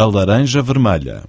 A laranja vermelha.